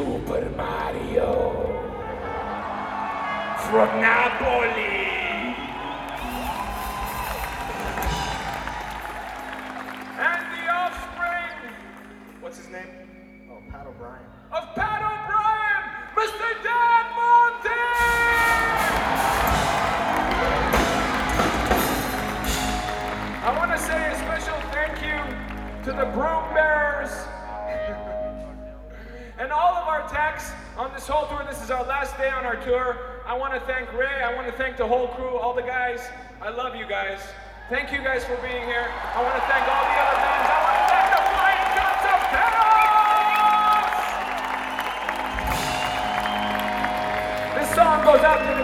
Super Mario from Napoli. And the offspring, what's his name? Oh, Pat O'Brien. Of Pat O'Brien, Mr. Dan Monti! I want to say a special thank you to the broom bearers techs on this whole tour. This is our last day on our tour. I want to thank Ray. I want to thank the whole crew, all the guys. I love you guys. Thank you guys for being here. I want to thank all the other bands. I want to thank the Flying Guns of Chaos! This song goes out to